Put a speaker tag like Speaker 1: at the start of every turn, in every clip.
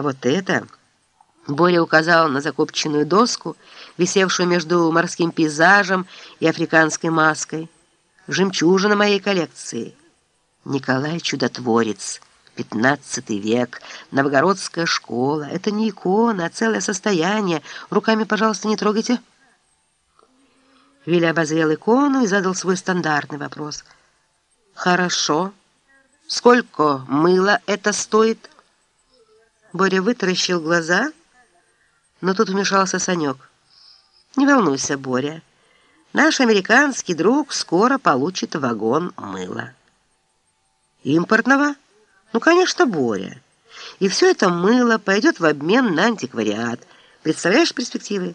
Speaker 1: А вот это... Боря указал на закопченную доску, висевшую между морским пейзажем и африканской маской. Жемчужина моей коллекции. Николай Чудотворец, 15 век, новгородская школа. Это не икона, а целое состояние. Руками, пожалуйста, не трогайте. Виля обозрел икону и задал свой стандартный вопрос. «Хорошо. Сколько мыла это стоит?» Боря вытаращил глаза, но тут вмешался Санек. «Не волнуйся, Боря. Наш американский друг скоро получит вагон мыла». «Импортного? Ну, конечно, Боря. И все это мыло пойдет в обмен на антиквариат. Представляешь перспективы?»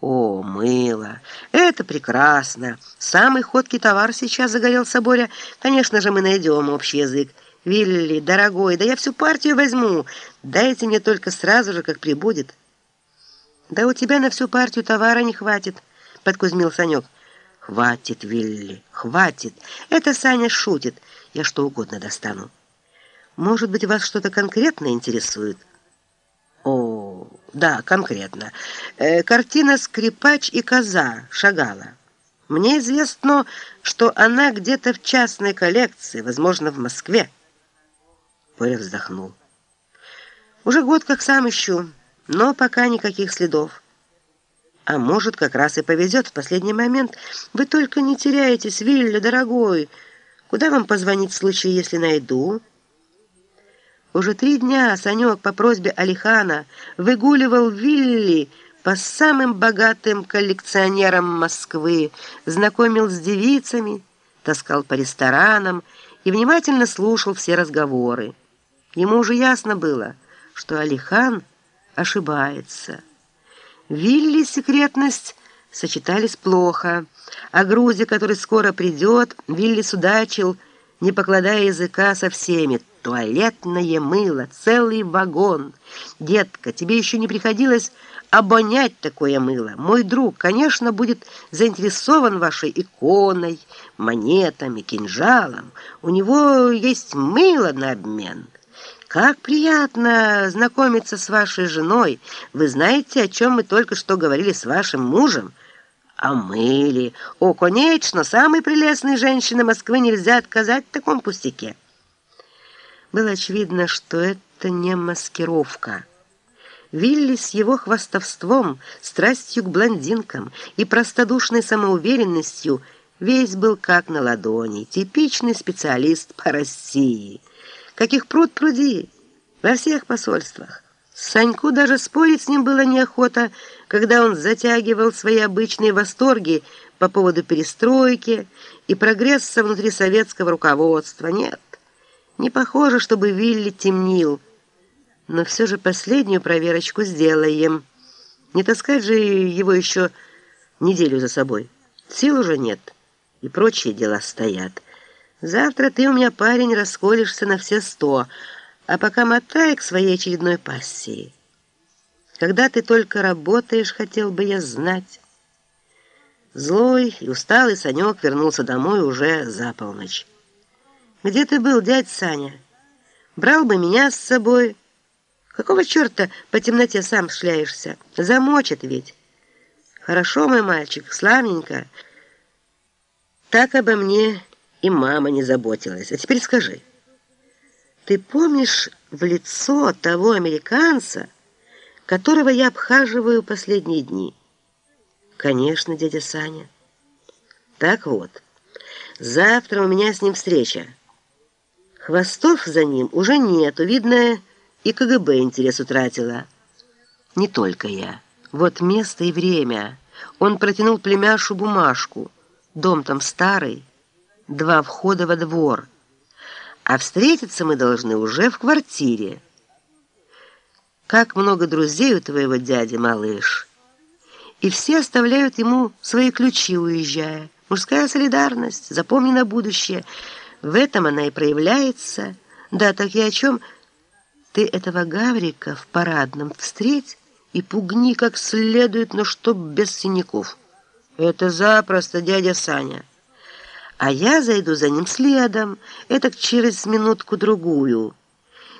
Speaker 1: «О, мыло! Это прекрасно! Самый ходкий товар сейчас загорелся Боря. Конечно же, мы найдем общий язык. Вилли, дорогой, да я всю партию возьму. Дайте мне только сразу же, как прибудет». «Да у тебя на всю партию товара не хватит», — подкузмил Санек. «Хватит, Вилли, хватит. Это Саня шутит. Я что угодно достану. Может быть, вас что-то конкретно интересует?» «О, да, конкретно. Э, картина «Скрипач и коза» Шагала. Мне известно, что она где-то в частной коллекции, возможно, в Москве». Боря вздохнул. «Уже год как сам ищу, но пока никаких следов. А может, как раз и повезет в последний момент. Вы только не теряйтесь, Вилли, дорогой. Куда вам позвонить в случае, если найду?» Уже три дня Санек по просьбе Алихана выгуливал Вилли по самым богатым коллекционерам Москвы, знакомил с девицами, таскал по ресторанам и внимательно слушал все разговоры. Ему уже ясно было, что Алихан ошибается. Вилли секретность сочетались плохо. О грузе, который скоро придет, Вилли судачил, не покладая языка со всеми. Туалетное мыло, целый вагон. Детка, тебе еще не приходилось обонять такое мыло. Мой друг, конечно, будет заинтересован вашей иконой, монетами, кинжалом. У него есть мыло на обмен». «Как приятно знакомиться с вашей женой. Вы знаете, о чем мы только что говорили с вашим мужем?» «О мыле. О, конечно, самой прелестной женщине Москвы нельзя отказать в таком пустяке». Было очевидно, что это не маскировка. Вилли с его хвастовством, страстью к блондинкам и простодушной самоуверенностью весь был как на ладони, типичный специалист по России – каких пруд пруди, во всех посольствах. Саньку даже спорить с ним было неохота, когда он затягивал свои обычные восторги по поводу перестройки и прогресса внутри советского руководства. Нет, не похоже, чтобы Вилли темнил. Но все же последнюю проверочку сделаем. Не таскать же его еще неделю за собой. Сил уже нет, и прочие дела стоят. Завтра ты у меня, парень, расколешься на все сто, а пока мотай к своей очередной пассии. Когда ты только работаешь, хотел бы я знать. Злой и усталый Санек вернулся домой уже за полночь. «Где ты был, дядь Саня? Брал бы меня с собой. Какого черта по темноте сам шляешься? Замочит ведь. Хорошо, мой мальчик, славненько. Так обо мне и мама не заботилась. А теперь скажи, ты помнишь в лицо того американца, которого я обхаживаю последние дни? Конечно, дядя Саня. Так вот, завтра у меня с ним встреча. Хвостов за ним уже нету, видно, и КГБ интерес утратила. Не только я. Вот место и время. Он протянул племяшу бумажку. Дом там старый, два входа во двор, а встретиться мы должны уже в квартире. Как много друзей у твоего дяди, малыш. И все оставляют ему свои ключи, уезжая. Мужская солидарность, запомни на будущее. В этом она и проявляется. Да, так я о чем? Ты этого Гаврика в парадном встреть и пугни как следует, но чтоб без синяков. Это запросто, дядя Саня а я зайду за ним следом, это через минутку-другую».